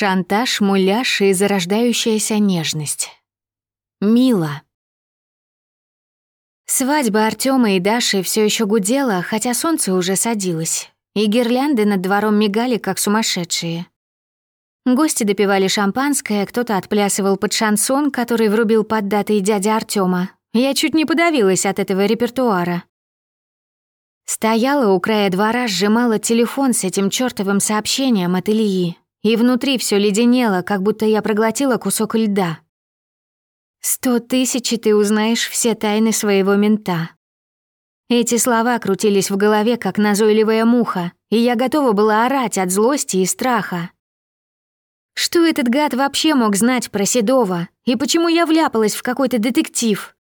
Шантаж, муляж и зарождающаяся нежность. Мила. Свадьба Артема и Даши все еще гудела, хотя солнце уже садилось, и гирлянды над двором мигали, как сумасшедшие. Гости допивали шампанское, кто-то отплясывал под шансон, который врубил поддатый дядя Артема. Я чуть не подавилась от этого репертуара. Стояла у края двора, сжимала телефон с этим чёртовым сообщением от Ильи, и внутри все леденело, как будто я проглотила кусок льда. «Сто тысяч, и ты узнаешь все тайны своего мента». Эти слова крутились в голове, как назойливая муха, и я готова была орать от злости и страха. Что этот гад вообще мог знать про Седова, и почему я вляпалась в какой-то детектив?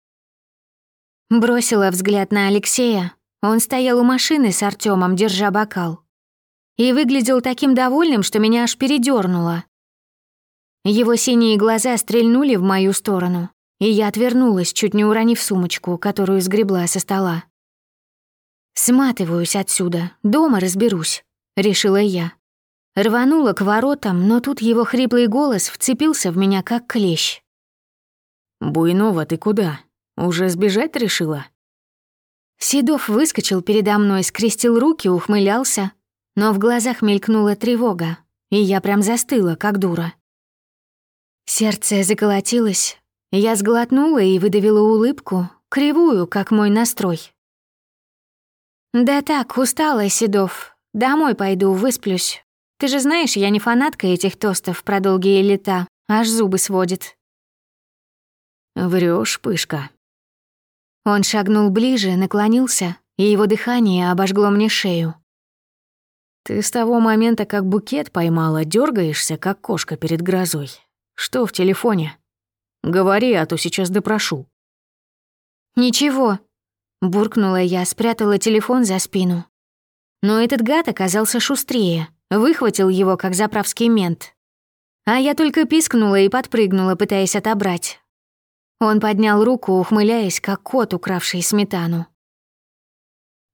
Бросила взгляд на Алексея. Он стоял у машины с Артемом, держа бокал и выглядел таким довольным, что меня аж передёрнуло. Его синие глаза стрельнули в мою сторону, и я отвернулась, чуть не уронив сумочку, которую сгребла со стола. «Сматываюсь отсюда, дома разберусь», — решила я. Рванула к воротам, но тут его хриплый голос вцепился в меня, как клещ. «Буйнова, ты куда? Уже сбежать решила?» Седов выскочил передо мной, скрестил руки, ухмылялся, но в глазах мелькнула тревога, и я прям застыла, как дура. Сердце заколотилось, я сглотнула и выдавила улыбку, кривую, как мой настрой. «Да так, устала, Седов. Домой пойду, высплюсь. Ты же знаешь, я не фанатка этих тостов про долгие лета, аж зубы сводит». Врешь, пышка». Он шагнул ближе, наклонился, и его дыхание обожгло мне шею. Ты с того момента, как букет поймала, дергаешься, как кошка перед грозой. Что в телефоне? Говори, а то сейчас допрошу. Ничего, буркнула я, спрятала телефон за спину. Но этот гад оказался шустрее, выхватил его, как заправский мент. А я только пискнула и подпрыгнула, пытаясь отобрать. Он поднял руку, ухмыляясь, как кот, укравший сметану.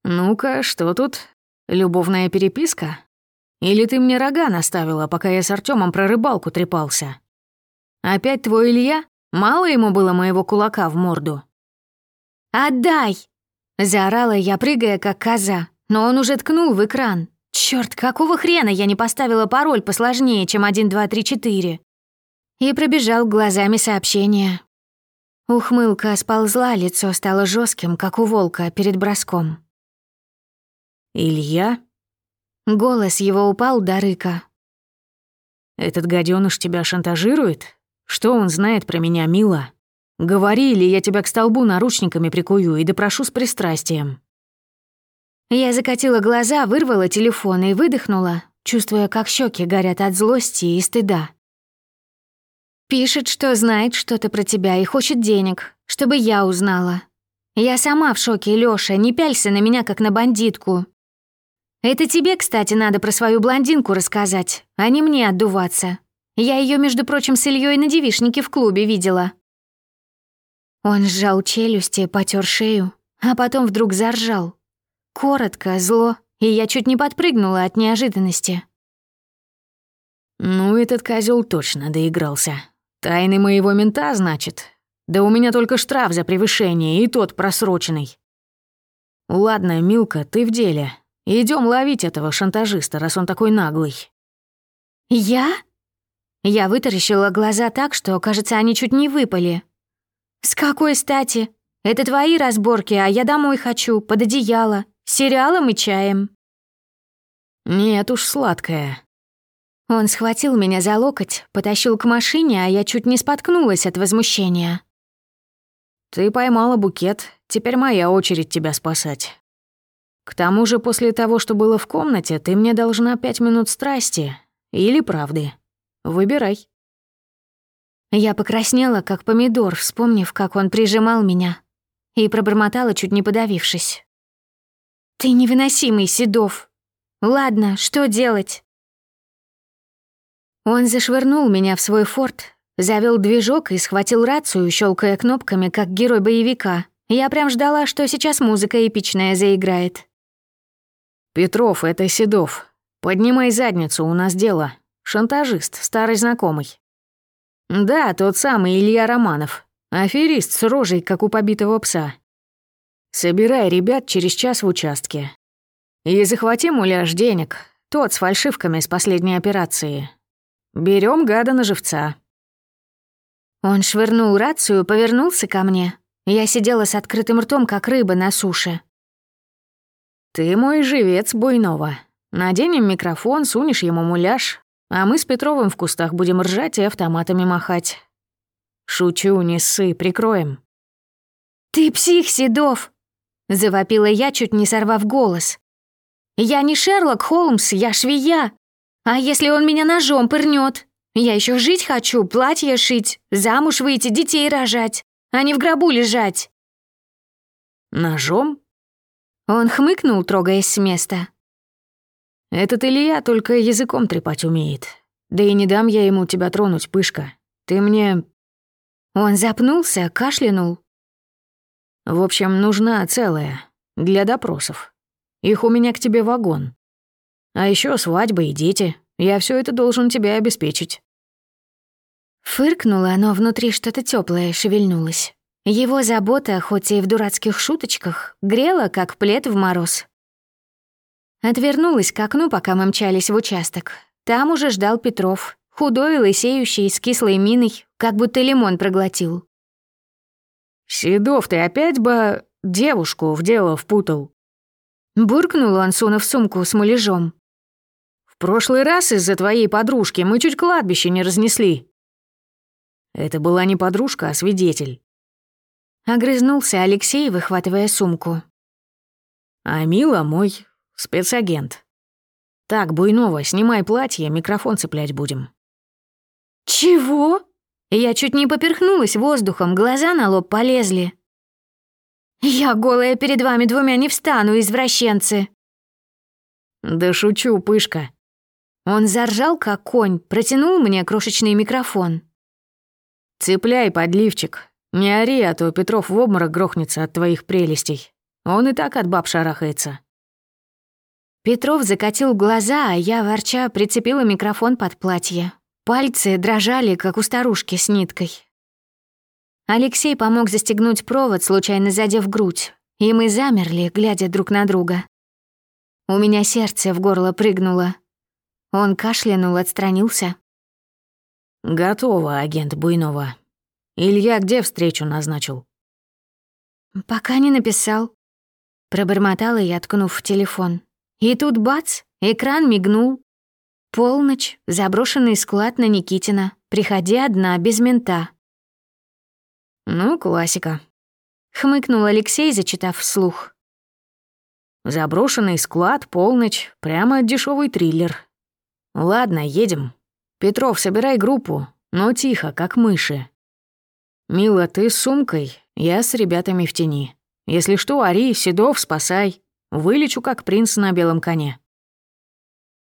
«Ну-ка, что тут? Любовная переписка? Или ты мне рога наставила, пока я с Артемом про рыбалку трепался? Опять твой Илья? Мало ему было моего кулака в морду?» «Отдай!» — заорала я, прыгая как коза, но он уже ткнул в экран. Черт, какого хрена я не поставила пароль посложнее, чем 1, 2, 3, 4? И пробежал глазами сообщение. Ухмылка сползла, лицо стало жестким, как у волка перед броском. «Илья?» Голос его упал до рыка. «Этот гадёныш тебя шантажирует? Что он знает про меня, мила? Говори, или я тебя к столбу наручниками прикую и допрошу с пристрастием». Я закатила глаза, вырвала телефон и выдохнула, чувствуя, как щеки горят от злости и стыда. Пишет, что знает что-то про тебя и хочет денег, чтобы я узнала. Я сама в шоке, Лёша, не пялься на меня, как на бандитку. Это тебе, кстати, надо про свою блондинку рассказать, а не мне отдуваться. Я ее, между прочим, с Ильей на девишнике в клубе видела». Он сжал челюсти, потер шею, а потом вдруг заржал. Коротко, зло, и я чуть не подпрыгнула от неожиданности. «Ну, этот козел точно доигрался. Тайны моего мента, значит? Да у меня только штраф за превышение, и тот просроченный. Ладно, Милка, ты в деле. Идем ловить этого шантажиста, раз он такой наглый». «Я?» Я вытаращила глаза так, что, кажется, они чуть не выпали. «С какой стати? Это твои разборки, а я домой хочу, под одеяло, с сериалом и чаем». «Нет уж, сладкая». Он схватил меня за локоть, потащил к машине, а я чуть не споткнулась от возмущения. «Ты поймала букет, теперь моя очередь тебя спасать. К тому же после того, что было в комнате, ты мне должна пять минут страсти или правды. Выбирай. Я покраснела, как помидор, вспомнив, как он прижимал меня, и пробормотала, чуть не подавившись. «Ты невыносимый, Седов. Ладно, что делать?» Он зашвырнул меня в свой форт, завел движок и схватил рацию, щелкая кнопками, как герой боевика. Я прям ждала, что сейчас музыка эпичная заиграет. «Петров, это Седов. Поднимай задницу, у нас дело. Шантажист, старый знакомый. Да, тот самый Илья Романов. Аферист с рожей, как у побитого пса. Собирай ребят через час в участке. И захвати муляж денег, тот с фальшивками с последней операции. Берем гада на живца. Он швырнул рацию, повернулся ко мне. Я сидела с открытым ртом, как рыба на суше. «Ты мой живец Буйнова. Наденем микрофон, сунешь ему муляж, а мы с Петровым в кустах будем ржать и автоматами махать. Шучу, не ссы, прикроем». «Ты псих, Седов!» — завопила я, чуть не сорвав голос. «Я не Шерлок Холмс, я швея. А если он меня ножом пырнет? Я еще жить хочу, платье шить, замуж выйти, детей рожать, а не в гробу лежать». «Ножом?» Он хмыкнул, трогаясь с места. «Этот Илья только языком трепать умеет. Да и не дам я ему тебя тронуть, пышка. Ты мне...» Он запнулся, кашлянул. «В общем, нужна целая. Для допросов. Их у меня к тебе вагон. А еще свадьба и дети. Я все это должен тебе обеспечить». Фыркнула, но внутри что-то теплое шевельнулось. Его забота, хоть и в дурацких шуточках, грела, как плед в мороз. Отвернулась к окну, пока мы мчались в участок. Там уже ждал Петров, худой, лысеющий, с кислой миной, как будто лимон проглотил. «Седов, ты опять бы девушку в дело впутал?» Буркнул он, сунув сумку с муляжом. «В прошлый раз из-за твоей подружки мы чуть кладбище не разнесли». Это была не подружка, а свидетель. Огрызнулся Алексей, выхватывая сумку. А Мила мой спецагент. Так, Буйнова, снимай платье, микрофон цеплять будем. Чего? Я чуть не поперхнулась воздухом, глаза на лоб полезли. Я голая перед вами двумя не встану, извращенцы. Да шучу, пышка. Он заржал, как конь, протянул мне крошечный микрофон. Цепляй, подливчик, «Не ори, а то Петров в обморок грохнется от твоих прелестей. Он и так от баб шарахается». Петров закатил глаза, а я, ворча, прицепила микрофон под платье. Пальцы дрожали, как у старушки с ниткой. Алексей помог застегнуть провод, случайно задев грудь, и мы замерли, глядя друг на друга. У меня сердце в горло прыгнуло. Он кашлянул, отстранился. «Готово, агент Буйнова», Илья где встречу назначил?» «Пока не написал». Пробормотала я, ткнув в телефон. И тут бац, экран мигнул. Полночь, заброшенный склад на Никитина. Приходи одна, без мента. «Ну, классика», — хмыкнул Алексей, зачитав вслух. «Заброшенный склад, полночь, прямо дешевый триллер. Ладно, едем. Петров, собирай группу, но тихо, как мыши. «Мила, ты с сумкой, я с ребятами в тени. Если что, ори, Седов, спасай. Вылечу, как принц на белом коне».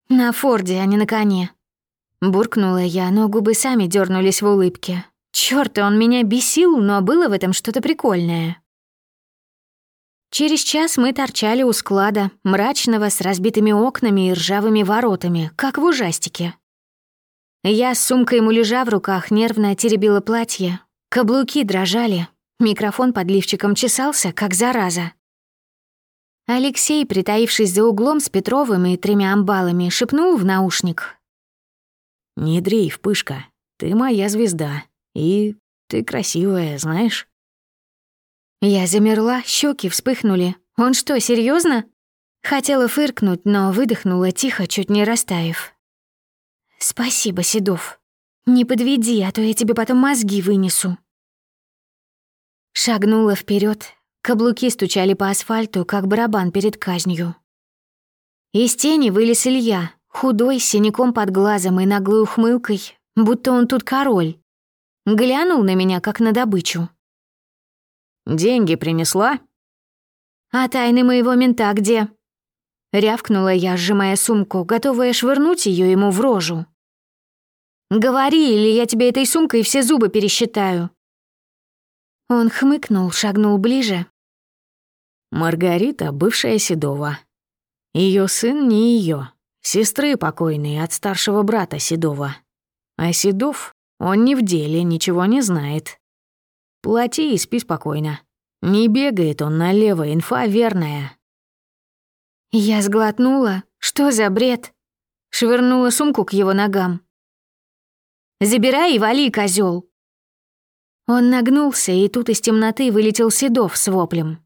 «На Форде, а не на коне». Буркнула я, но губы сами дернулись в улыбке. Чёрт, он меня бесил, но было в этом что-то прикольное. Через час мы торчали у склада, мрачного, с разбитыми окнами и ржавыми воротами, как в ужастике. Я с сумкой муляжа в руках нервно теребила платье, Каблуки дрожали, микрофон под лифчиком чесался, как зараза. Алексей, притаившись за углом с Петровым и тремя амбалами, шепнул в наушник. «Не дрейф, пышка, ты моя звезда, и ты красивая, знаешь?» Я замерла, щеки вспыхнули. Он что, серьезно? Хотела фыркнуть, но выдохнула тихо, чуть не растаяв. «Спасибо, Седов. Не подведи, а то я тебе потом мозги вынесу». Шагнула вперед, каблуки стучали по асфальту, как барабан перед казнью. Из тени вылез Илья, худой, с синяком под глазом и наглой ухмылкой, будто он тут король. Глянул на меня, как на добычу. «Деньги принесла?» «А тайны моего мента где?» Рявкнула я, сжимая сумку, готовая швырнуть ее ему в рожу. «Говори, или я тебе этой сумкой все зубы пересчитаю». Он хмыкнул, шагнул ближе. Маргарита — бывшая Седова. Ее сын не ее. Сестры покойной от старшего брата Седова. А Седов, он не в деле, ничего не знает. Плати и спи спокойно. Не бегает он налево, инфа верная. Я сглотнула. Что за бред? Швырнула сумку к его ногам. «Забирай и вали, козел. Он нагнулся, и тут из темноты вылетел Седов с воплем.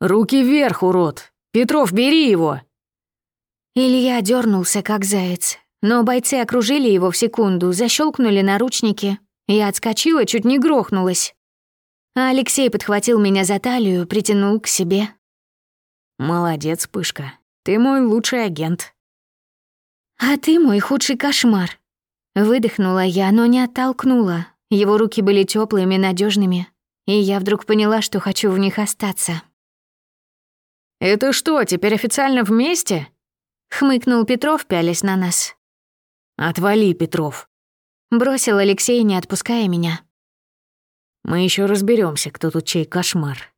«Руки вверх, урод! Петров, бери его!» Илья дернулся, как заяц, но бойцы окружили его в секунду, защелкнули наручники. Я отскочила, чуть не грохнулась. А Алексей подхватил меня за талию, притянул к себе. «Молодец, Пышка. Ты мой лучший агент». «А ты мой худший кошмар». Выдохнула я, но не оттолкнула. Его руки были теплыми, надежными, и я вдруг поняла, что хочу в них остаться. «Это что, теперь официально вместе?» — хмыкнул Петров, пялясь на нас. «Отвали, Петров», — бросил Алексей, не отпуская меня. «Мы еще разберемся, кто тут чей кошмар».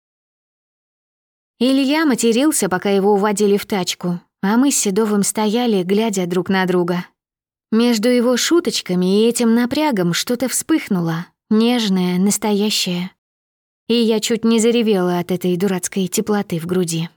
Илья матерился, пока его уводили в тачку, а мы с Седовым стояли, глядя друг на друга. Между его шуточками и этим напрягом что-то вспыхнуло, нежное, настоящее. И я чуть не заревела от этой дурацкой теплоты в груди.